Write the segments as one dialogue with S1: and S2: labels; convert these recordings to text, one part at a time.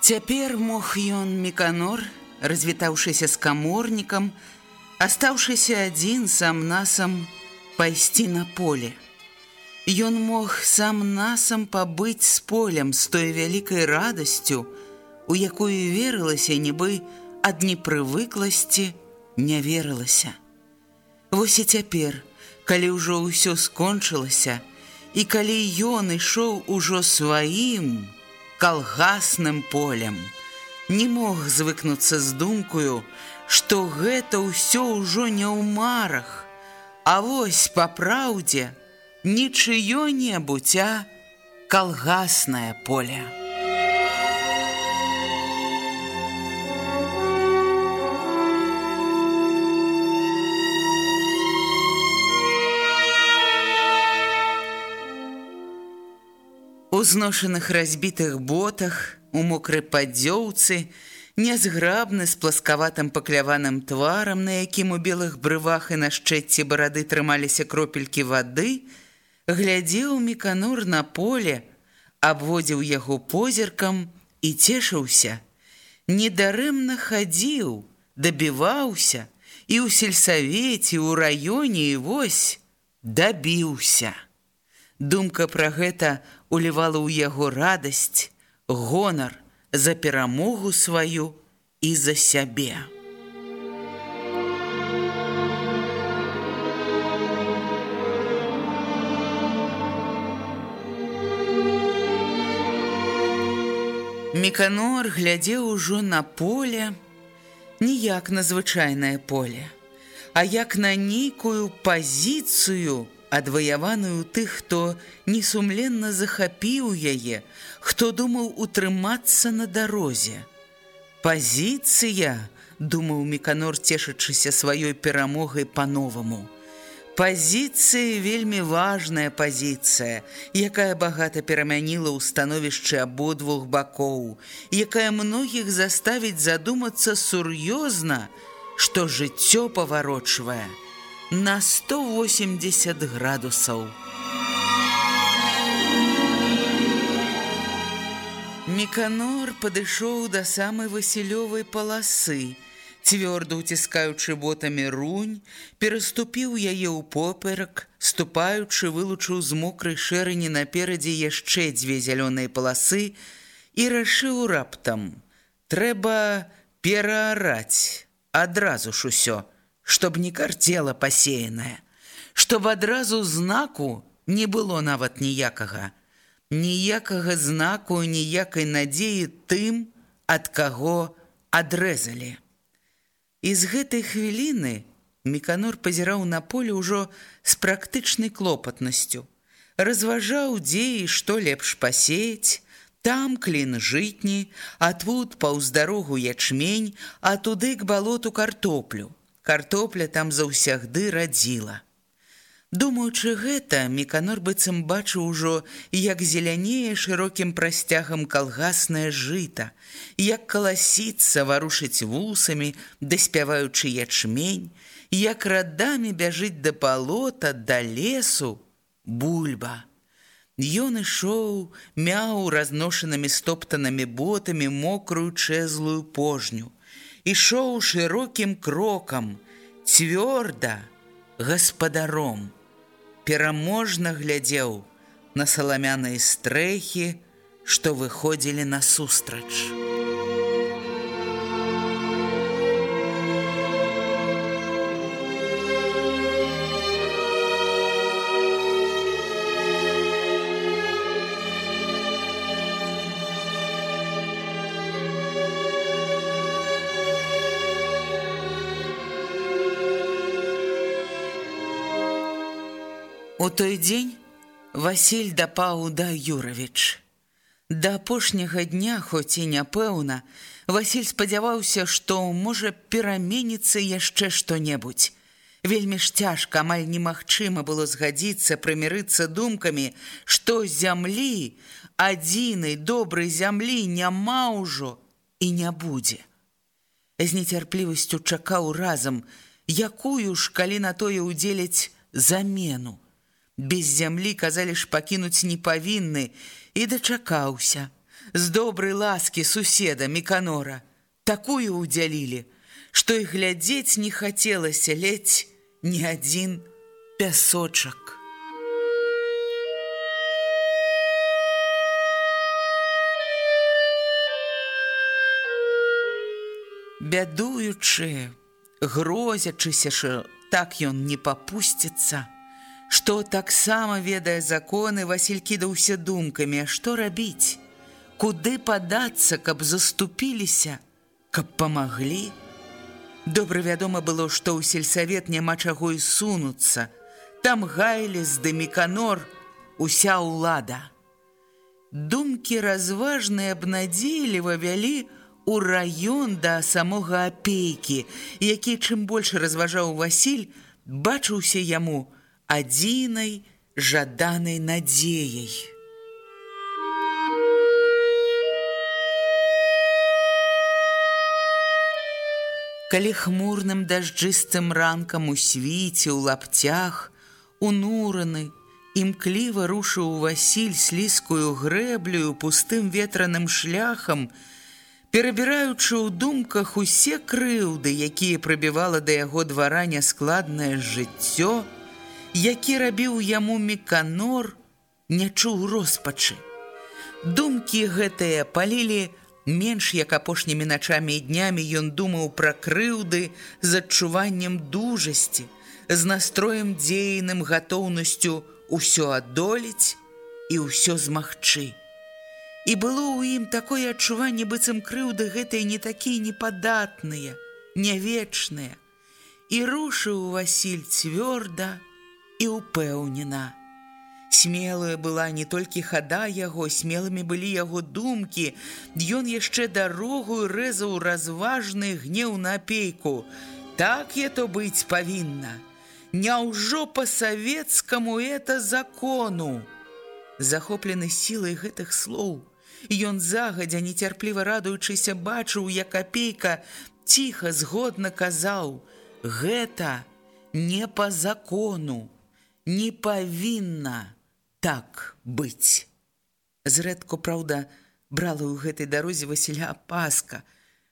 S1: Цяпер мог ён меканор, развітаўшыся з каморнікам, астаўшыся адзін сам насам пайсці на поле. Ён мог сам насам пабыць з полем з той вялікай радасцю, у якую верылася нібы ад непрывыкласці не верылася. Вось і цяпер, калі ўжо ўсё скончылася, і калі ён ішоў ужо сваім, калгасным полем. Не мог звыкнуцца з думкою, што гэта ўсё ўжо не ў марах, А вось па праўдзе нічыё-небудзь, а калгаснае поле. У зношаных разбітых ботах, у мокрай падзёўцы, нязграбны з пласкаватым пакляваным тварам, на якім у белых брывах і на шчэцці барады трымаліся кропелькі вады, глядзеў меканур на поле, абводзіў яго позіркам і цешыўся. Недарэмна хадзіў, дабіваўся і ў сельсавеце, у раёне і вось дабіўся. Думка пра гэта улівала ў яго радасць, гонар за перамогу сваю і за сябе. Меканор глядзеў ужо на поле, ніяк на звычайнае поле, а як на нейкую пазіцыю, адваяваную тых, хто несумленна захапіў яе, хто думаў утрымацца на дарозе. Пазіцыя, думаў меканор, цешачыся сваёй перамогай па-новаму. Пазіцыя вельмі важная пазіцыя, якая багата перамяніла ў становішчы абодвух бакоў, якая многіх заставіць задумацца сур'ёзна, што жыццё паварочвае, на 180 градусаў. Меканор падышоў да самай васілёвай паласы, цвёрда ўціскаючы ботамі рунь, пераступіў яе ў поперак, ступаючы вылучыў з мокрай шэрані наперадзе яшчэ дзве зялёныя паласы і рашыў раптам: трэба пераараць адразу ж усё чтоб не карцела пасеянае, чтоб адразу знаку не было нават ніякага, ніякага знаку ніякай надзеі тым, ад каго адрэзалі. І з гэтай хвіліны Меканор пазіраў на поле ўжо з практычнай клопатнасцю, разважаў дзе і што лепш пасеяць, там клін жытні, а тут паўз дарогу ячмень, а туды к балоту картоплю картопля там заўсягды радзіла. Думаючы гэта, меканор быццам бачыў ужо, як зелянее шырокім прасцягам калгаснае жыта, як каласіцца варушыць вусамі, даспяваючы ячмень, як радамі бяжыць да палота, да лесу, бульба. Ён ішоў, мяў разношанымі стоптанымі ботамі мокрую чэзлую пожню. Ішоў шырокім крокам, цвёрда, гаспадаром. Пераможна глядзеў на саламяныя стрэхі, што выходзілі насустрач. У той дзень Васіль дапаў да Юравіч. Да апошняга дня, хоць і няпэўна, Васіль спадзяваўся, што можа пераменіцца яшчэ што-небудзь. Вельмі ж цяжка, амаль немагчыма было згадзіцца, прымірыцца думкамі, што зямлі, адзінай добрай зямлі няма ўжо і не будзе. З нецярплівасцю чакаў разам, якую ж, калі на тое ўдзеляць замену без зямлі казалі ж пакінуць не павінны і дачакаўся. З добрай ласкі суседа міканора такую ўдзялілі што і глядзець не хацелася ледзь ні адзін пясочак. Бядуючы грозячыся ж так ён не папусціцца што таксама ведае законы Васіль кідаўся думкамі, што рабіць, куды падацца, каб заступіліся, каб памаглі. Добра вядома было, што ў сельсавет няма чаго і сунуцца. Там гайліс ды міканор уся ўлада. Думкі разважныя абнадзейліва вялі ў раён да самога апейкі, які чым больш разважаў Васіль, бачыўся яму, адзінай жаданай надзеяй. Калі хмурным дажджыстым ранкам у свіце, у лапцях, унураны, імкліва рушыў Васіль слізкую грэблю пустым ветраным шляхам, перабіраючы ў думках усе крыўды, якія прабівала да яго двара няскладнае жыццё, які рабіў яму міканор, не чуў роспачы. Думкі гэтыя палілі менш як апошнімі начамі і днямі ён думаў пра крыўды з адчуваннем дужасці, з настроем дзейным гатоўнасцю ўсё адолець і ўсё змагчы. І было ў ім такое адчуванне быццам крыўды гэтыя не такія непадатныя, нявечныя. І рушыў Васіль цвёрда, і ўпэўнена. Смелая была не толькі хада яго, смелымі былі яго думкі. Ён яшчэ дарогую рэзаў разважны гнеў на апейку. Так я то быць павінна. Няўжо па-савецкаму это закону. Захоплены сілай гэтых слоў, Ён загадзя нецярпліва радуючыся бачыў, як апейка ціха згодна казаў: « Гэта не па закону не павінна так быць. Зрэдку, праўда, брала ў гэтай дарозе Васіля паска,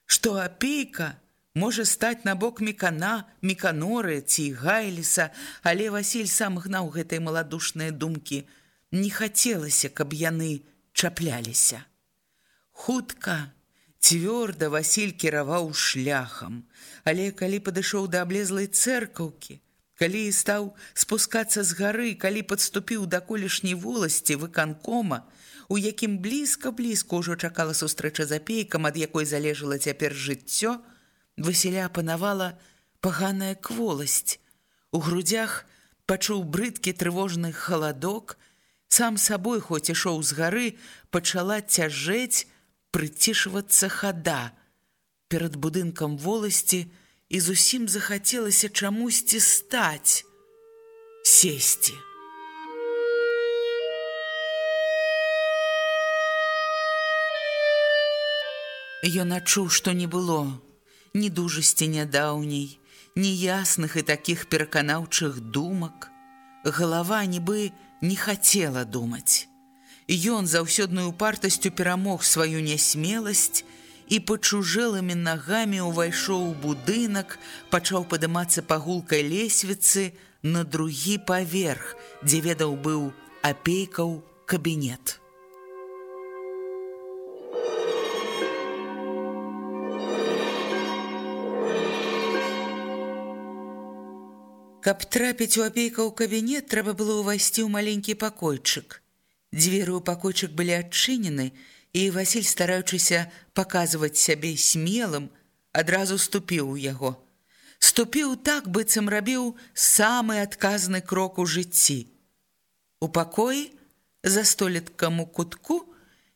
S1: што апейка можа стаць на бок мікана, міканоры ці гайліса, але Васіль сам гнаў гэтай маладушныя думкі. Не хацелася, каб яны чапляліся. Хутка, цвёрда Васіль кіраваў шляхам, але калі падышоў да аблезлай цэркаўкі, Калі стаў спускацца з гары, калі падступіў да колішняй воласці выканкома, у якім блізка-блізка ўжо чакала сустрэча за пейкам, ад якой залежала цяпер жыццё, Васіля панавала паганая кволасць. У грудях пачуў брыдкі трывожны халадок, сам сабой, хоць ішоў з гары, пачала цяжэць, прыцішвацца хада. Перад будынкам воласці, і зусім захацелася чамусьці стаць, сесці. Ён адчуў, што не было ні дужасці нядаўняй, ні ясных і такіх пераканаўчых думак. Галава нібы не хацела думаць. Ён заўсёдную партасцю перамог сваю нясмеласць і пачужэлымі нагамі ўвайшоў у будынак, пачаў падымацца па гулкай лесвіцы на другі паверх, дзе ведаў быў апейкаў кабінет. Каб трапіць у апейка ў кабінет, трэба было ўвайсці ў маленькі пакойчык. Дзверы ў пакойчык былі адчынены, і Васіль, стараючыся паказваць сябе смелым, адразу ступіў у яго. Ступіў так, быццам рабіў самы адказны крок у жыцці. У пакоі, за столеткам у кутку,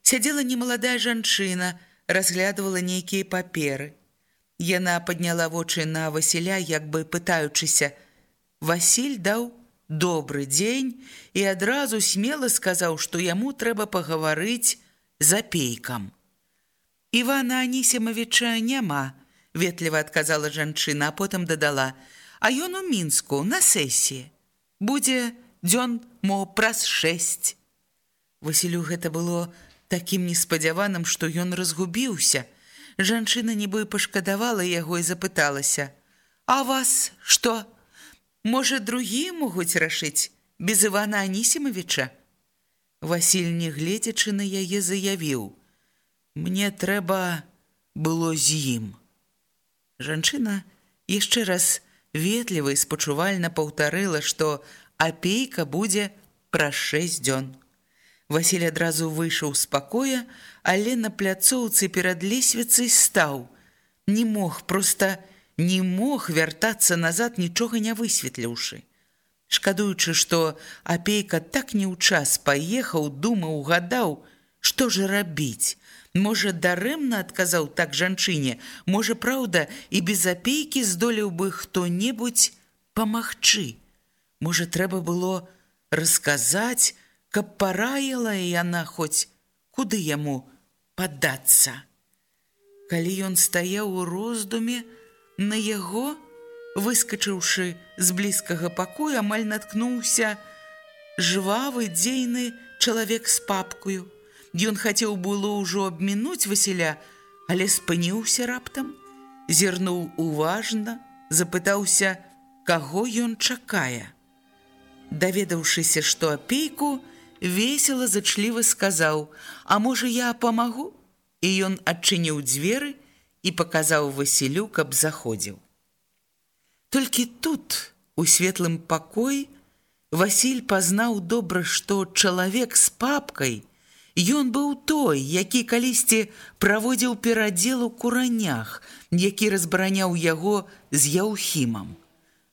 S1: сядзела немаладая жанчына, разглядывала нейкія паперы. Яна падняла вочы на Васіля, як бы пытаючыся, Васіль даў добры дзень і адразу смела сказаў, што яму трэба пагаварыць за пейкам. Івана Анісімавіча няма, ветліва адказала жанчына, а потым дадала: « А ён у мінску на сесіі. Будзе дзён мо праз шэсць. Васілю гэта было такім неспадзяваным, што ён разгубіўся. Жанчына нібы пашкадавала яго і запыталася: « А вас што? Можа, другія могуць рашыць без Івана Анісімавіча. Васіль, не гледзячы на яе заявіў: « Мне трэба было з ім. Жанчына яшчэ раз ветліва і спачувальна паўтарыла, што апейка будзе праз шэсць дзён. Васіль адразу выйшаў з пакоя, але на пляцоўцы перад лесвіцай стаў. Не мог проста не не мог вяртацца назад нічога не высветліўшы. Шкадуючы, што апейка так не ў час паехаў, думаў, гадаў, што ж рабіць. Можа, дарэмна адказаў так жанчыне, можа, праўда, і без апейкі здолеў бы хто-небудзь памагчы. Можа, трэба было расказаць, каб параіла яна хоць куды яму падацца. Калі ён стаяў у роздуме, На яго, выскачыўшы з блізкага пакоя, амаль наткнуўся жвавы дзейны чалавек з папкаю. Ён хацеў было ўжо абмінуць Васіля, але спыніўся раптам, зірнуў уважна, запытаўся, каго ён чакае. Даведаўшыся, што апейку, весела зачліва сказаў: « А можа, я памагу? І ён адчыніў дзверы, і паказаў Васілю, каб заходзіў. Толькі тут, у светлым пакоі, Васіль пазнаў добра, што чалавек з папкай, Ён быў той, які калісьці праводзіў перадзел у куранях, які разбараняў яго з яўхімам.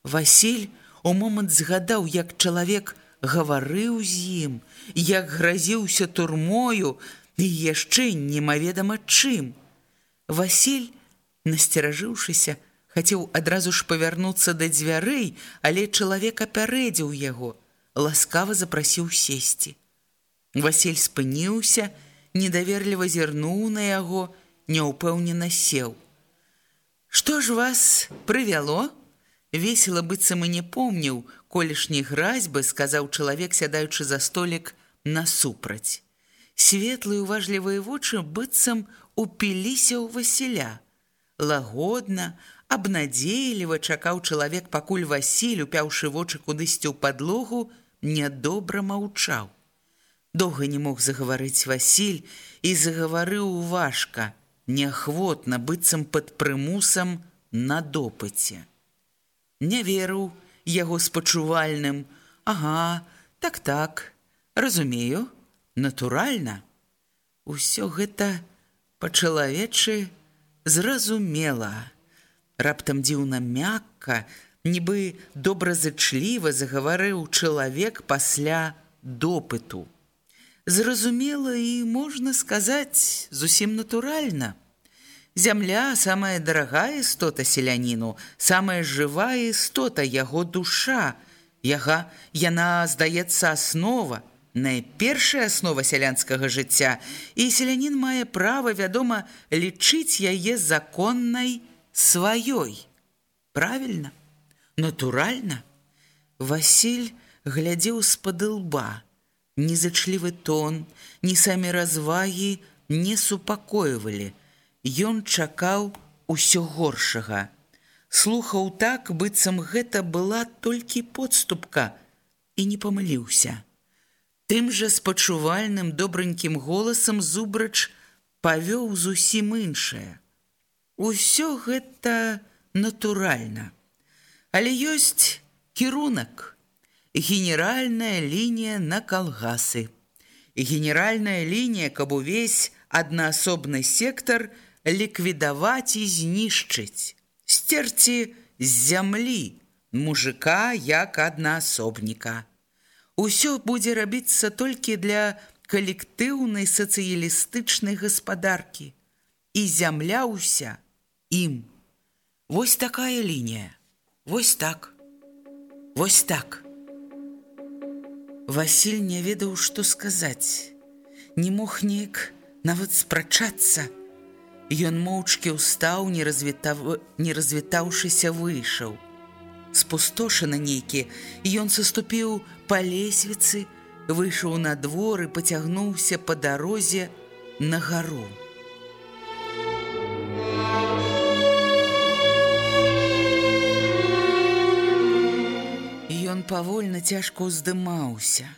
S1: Васіль у момант згадаў, як чалавек гаварыў з ім, як гразіўся турмою і яшчэ немаведама чым. Васіль, насцеражыўшыся, хацеў адразу ж павярнуцца да дзвярэй, але чалавек апярэдзіў яго, ласкава запрасіў сесці. Васіль спыніўся, недаверліва зірнуў на яго, няўпэўнена сеў. Што ж вас прывяло? Весела быццам і не помніў, колішняй гразьбы сказаў чалавек, сядаючы за столік насупраць. Светлыя уважлівыя вочы быццам упіліся ў Васіля. Лагодна, абнадзейліва чакаў чалавек, пакуль Васіль, упяўшы вочы кудысьці ў падлогу, нядобра маўчаў. Доўга не мог загаварыць Васіль і загаварыў важка, неахвотна быццам пад прымусам на допыце. Не верыў яго спачувальным: « Ага, так так, разумею, натуральна. Усё гэта, па-чалавечы зразумела. Раптам дзіўна мякка, нібы добразычліва загаварыў чалавек пасля допыту. Зразумела і можна сказаць зусім натуральна. Зямля самая дарагая істота селяніну, самая жывая істота яго душа, яга яна здаецца аснова, найпершая аснова сялянскага жыцця, і селянін мае права, вядома, лічыць яе законнай сваёй. Правільна, натуральна. Васіль глядзеў з-пад лба. незачлівы тон, ні самі развагі не супакоівалі. Ён чакаў усё горшага. Слухаў так, быццам гэта была толькі подступка і не памыліўся. Тым жа спачувальным добранькім голасам зубрач павёў зусім іншае. Усё гэта натуральна. Але ёсць кірунак, генеральная лінія на калгасы. Генеральная лінія, каб увесь аднаасобны сектар ліквідаваць і знішчыць, сцерці з зямлі мужика як аднаасобніка. Усё будзе рабіцца толькі для калектыўнай сацыялістычнай гаспадаркі. І зямля ўся ім. Вось такая лінія. Вось так. Вось так. Васіль не ведаў, што сказаць. Не мог неяк нават спрачацца. Ён моўчкі ўстаў, не, развітав... не развітаўшыся выйшаў. Спустошаны нейкі, ён саступіў па лесвіцы, выйшаў на двор і пацягнуўся па дарозе на гару. Павольна цяжка ўздымаўся.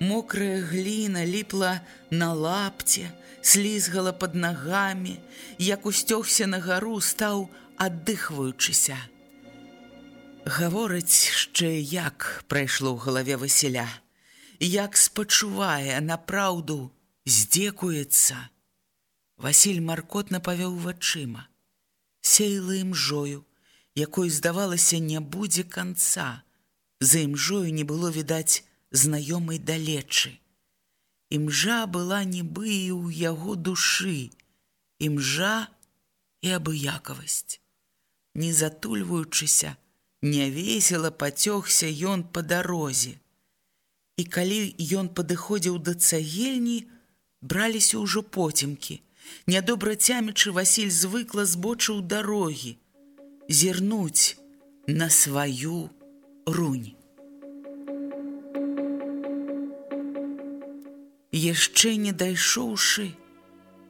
S1: Мокрая гліна ліпла на лапце, слізгала пад нагамі, як усцёгся на гару, стаў аддыхваючыся. Гаворыць яшчэ як прайшло ў галаве Васіля, як спачувае на праўду, здзекуецца. Васіль маркотна павёў вачыма, сеяла імжою, якой здавалася не будзе канца, За імжою не было відаць знаёмай далечы. Імжа была нібы і ў яго душы, імжа і абыякавасць. Не затульваючыся, нявесела пацёгся ён па дарозе. І калі ён падыходзіў да цагельні, браліся ўжо поцемкі. Нядобра цямячы Васіль звыкла збочыў дарогі, зірнуць на сваю, рунь. Яшчэ не дайшоўшы,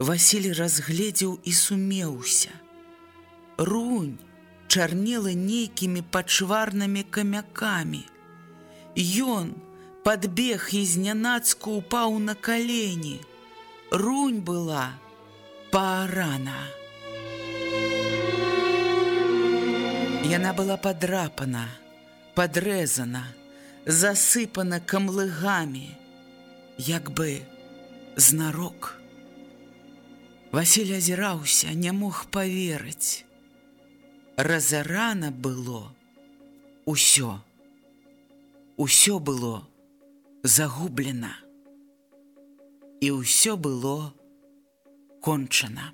S1: Васіль разгледзеў і сумеўся. Рунь чарнела нейкімі пачварнымі камякамі. Ён падбег і знянацку упаў на калені. Рунь была паарана. Яна была падрапана, падрэзана, засыпана камлыгамі, як бы знарок. Васіль азіраўся, не мог паверыць. Разарана было усё. Усё было загублена. І ўсё было кончана.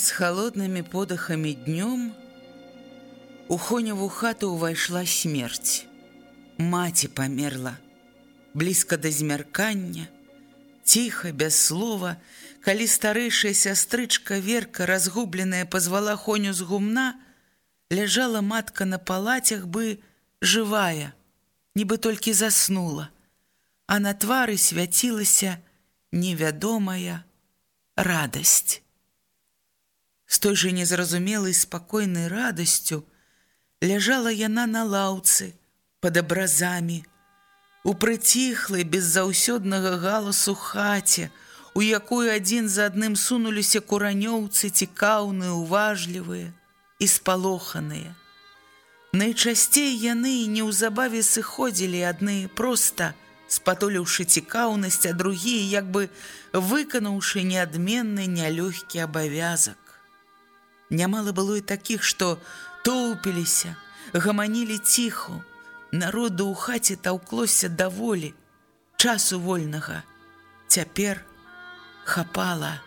S1: З холоднымі подыхамі днём у хоняву хату ўвайшла смерць. Маці памерла, блізка да змяркання, ціха, без слова, калі старэйшая сястрычка верка, разгубленая пазвала хоню з гумна, ляжала матка на палацях бы жывая, нібы толькі заснула, а на твары свяцілася невядомая радасць. З той жа незразумелай спакойнай радасцю ляжала яна на лаўцы пад абразамі, у прыціхлай беззаўсёднага галасу хаце, у якую адзін за адным сунуліся куранёўцы цікаўныя, уважлівыя і спалоханыя. Найчасцей яны неўзабаве сыходзілі адны проста, спатоліўшы цікаўнасць, а другія як бы выканаўшы неадменны нялёгкі абавязак. Нямала было і такіх, што тоўпіліся, гаманілі ціху. Народу ў хаце таўклося даволі, часу вольнага. Цяпер хапала.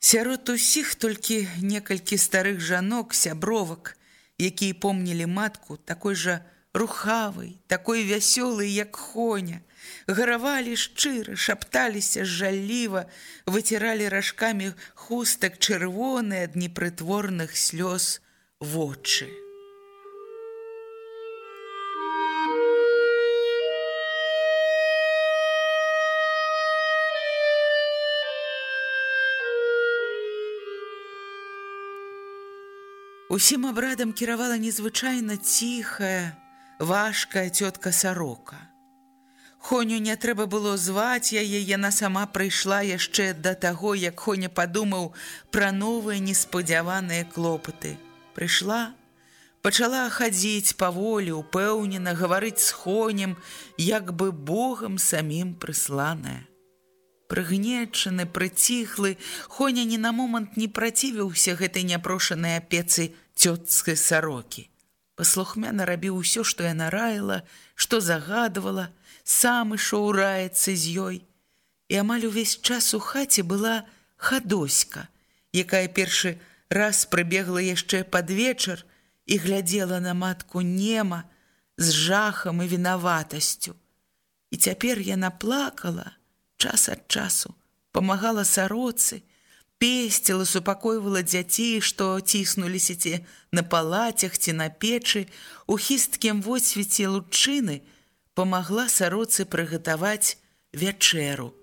S1: Сярод усіх толькі некалькі старых жанок, сябровак, якія помнілі матку такой жа рухавай, такой вясёлай, як хоня, гаравалі шчыра, шапталіся жалліва, выціралі ражкамі хустак чырвоны ад непрытворных слёз вочы. Усім абрадам кіравала незвычайна ціхая, важкая цётка сарока. Хоню не трэба было зваць яе, яна сама прыйшла яшчэ да таго, як Хоня падумаў пра новыя неспадзяваныя клопаты. Прыйшла, пачала хадзіць паволі, упэўнена гаварыць з хонем, як бы Богам самім прысланая. Прыгнечаны, прыціхлы, Хоня ні на момант не працівіўся гэтай няпрошанай апецы цёцкай сарокі. Паслухмяна рабіў усё, што яна раіла, што загадвала, сам ішоў раецца з ёй. І амаль увесь час у хаце была хадоська, якая першы раз прыбегла яшчэ пад вечар і глядзела на матку нема з жахам і вінаватасцю. І цяпер яна плакала, час ад часу памагала сароцы, песціла, супакойвала дзяцей, што ціснуліся ці на палацях ці на печы, у хісткім водсвеце лучыны памагла сароцы прыгатаваць вячэру,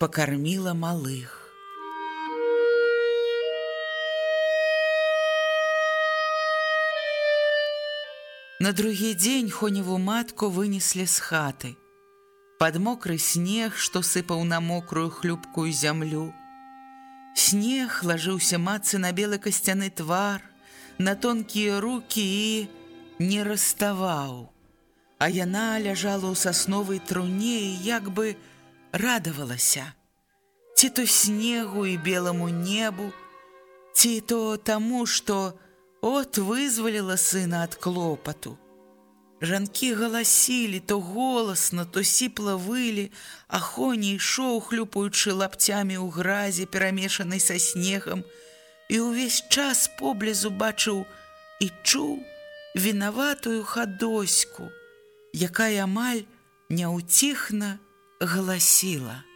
S1: пакарміла малых. На другі дзень хоневу матку вынеслі з хаты под мокры снег, што сыпаў на мокрую хлюпкую зямлю. Снег лажыўся мацы на белы касцяны твар, на тонкія рукі і не раставаў. А яна ляжала ў сасновай труне і як бы радавалася. Ці то снегу і беламу небу, ці то таму, што от вызваліла сына ад клопату. Жанкі галасілі то голасна, то сіпла вылі, а Хоні ішоў, хлюпаючы лапцямі ў гразе, перамешанай са снегам, і ўвесь час поблізу бачыў і чуў вінаватую хадоську, якая амаль няўціхна галасіла.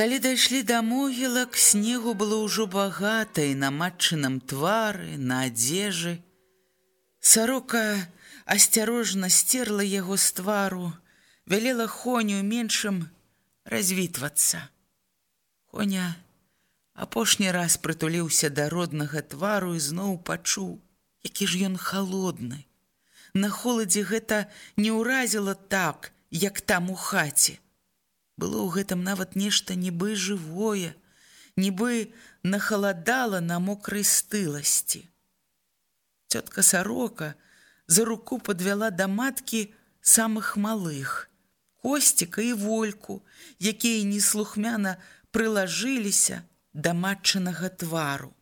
S1: Калі дайшлі да могілак, снегу было ўжо багата і на матчыным твары, на адзежы. Сарока асцярожна стерла яго з твару, вялела хоню меншым развітвацца. Хоня апошні раз прытуліўся да роднага твару і зноў пачуў, які ж ён халодны. На холадзе гэта не ўразіла так, як там у хаце. Было ў гэтым нават нешта нібы жывое, нібы нахаладала на мокрай стыласці. Цётка сарока за руку подвяла да маткі самых малых, косціка і вольку, якія неслухмяна прылажыліся да матчынага твару.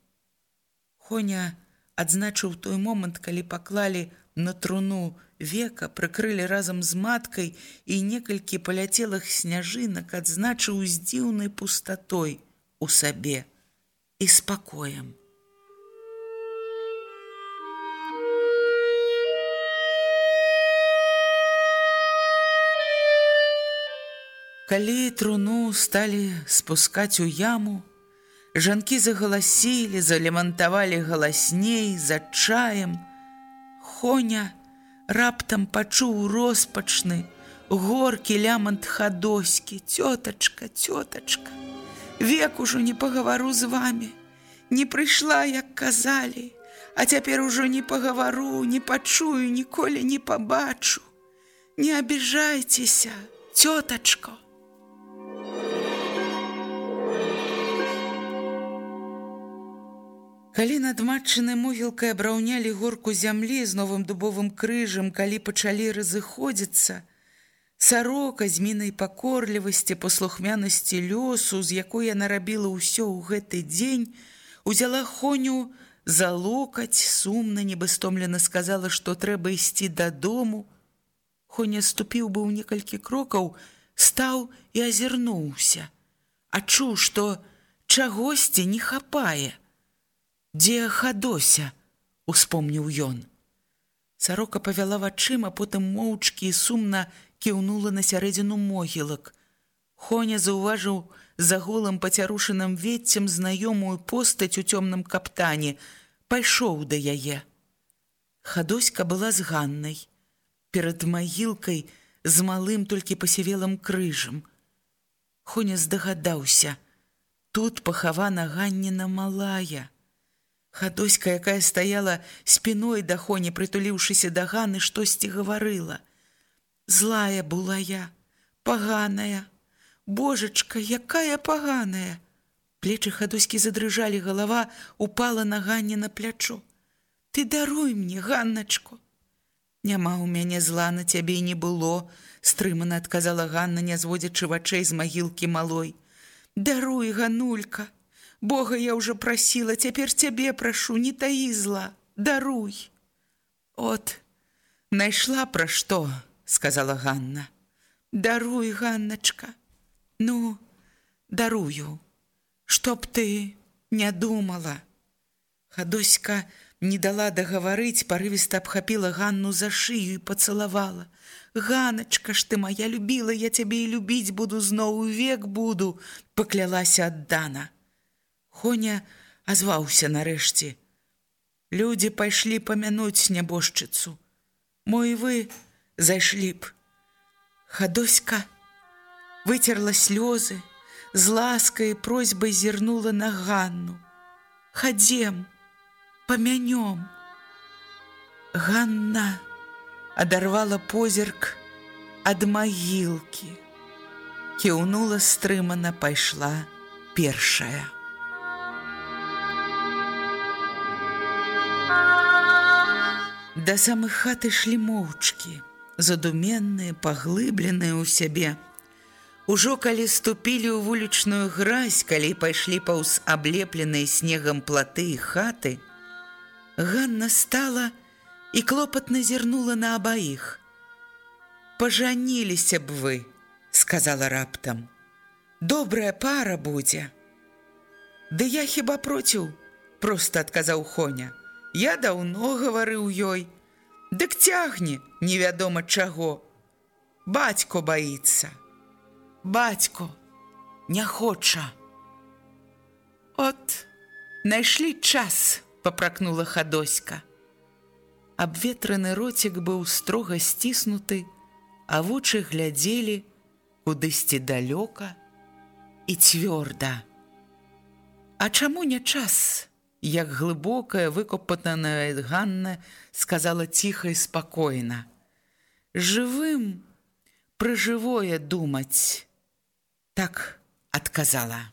S1: Хоня адзначыў той момант, калі паклалі на труну века прыкрылі разам з маткай і некалькі паляцелых сняжынак адзначыў з дзіўнай пустатой у сабе і спакоем. Калі труну сталі спускаць у яму, жанкі загаласілі, залемантавалі галасней за чаем, Хоня раптам пачуў роспачны, горкі лямант хадоські, цётачка, цётачка. Век ужо не пагавару з вами, не прыйшла, як казалі, А цяпер ужо не пагавару, не пачую, ніколі не пабачу. Не абіжайцеся, цётачко. Калі над матчынай могілкай абраўнялі горку зямлі з новым дубовым крыжам, калі пачалі разыходзіцца, сарока з мінай пакорлівасці, паслухмянасці лёсу, з якой яна рабіла ўсё ў гэты дзень, узяла хоню за локаць, сумна, небыстомлена сказала, што трэба ісці дадому. Хоня ступіў быў некалькі крокаў, стаў і азірнуўся, адчуў, што чагосьці не хапае. Дзе хадося, успомніў ён. Сарока павяла вачыма, потым моўчкі і сумна кіўнула на сярэдзіну могілак. Хоня заўважыў за голым пацярушаным веццем знаёмую постаць у цёмным каптане, пайшоў да яе. Хадоська была з ганнай, перад магілкай з малым толькі пасівелым крыжам. Хоня здагадаўся: тут пахавана ганніна малая. Хадоська, якая стаяла спіной да хоні, прытуліўшыся да ганы, штосьці гаварыла. Злая была я, паганая, Божачка, якая паганая! Плечы хадоські задрыжалі, галава упала на ганне на плячо. Ты даруй мне, ганначку. Няма ў мяне зла на цябе не было, стрымана адказала Ганна, не зводзячы вачэй з магілкі малой. Даруй, ганулька! Бога я ўжо прасіла, цяпер цябе прашу, не таі зла, даруй. От, найшла пра што, сказала Ганна. Даруй, Ганначка. Ну, дарую, чтоб ты не думала. Хадоська не дала дагаварыць, парывіста абхапіла Ганну за шыю і пацалавала. Ганачка ж ты моя любіла, я цябе і любіць буду зноў век буду, паклялася аддана. Хоня азваўся нарэшце. Людзі пайшлі памянуць нябожчыцу. Мой вы зайшлі б. Хадоська выцерла слёзы, з ласкай просьбай зірнула на Ганну. Хадзем, памянём. Ганна адарвала позірк ад магілкі. Кіўнула стрымана пайшла першая. Да самых хаты шлі моўчкі, задуменныя, паглыбленыя ў сябе. Ужо калі ступілі ў вулічную гразь, калі пайшлі паўз аблепленыя снегам платы і хаты, Ганна стала і клопатна зірнула на абаіх. Пажаніліся б вы, сказала раптам. Добрая пара будзе. Ды я хіба проціў, просто адказаў Хоня. Я даўно гаварыў ёй, Дык цягне невядома чаго. Бацько баіцца. Бацько не хоча. От, найшлі час, папракнула хадоська. Абветраны роцік быў строга сціснуты, а вочы глядзелі кудысьці далёка і цвёрда. А чаму не час? Як глыбокая выкопатаная Ганна сказала ціха і спакойна: Жывым пра жывое думаць, так адказала.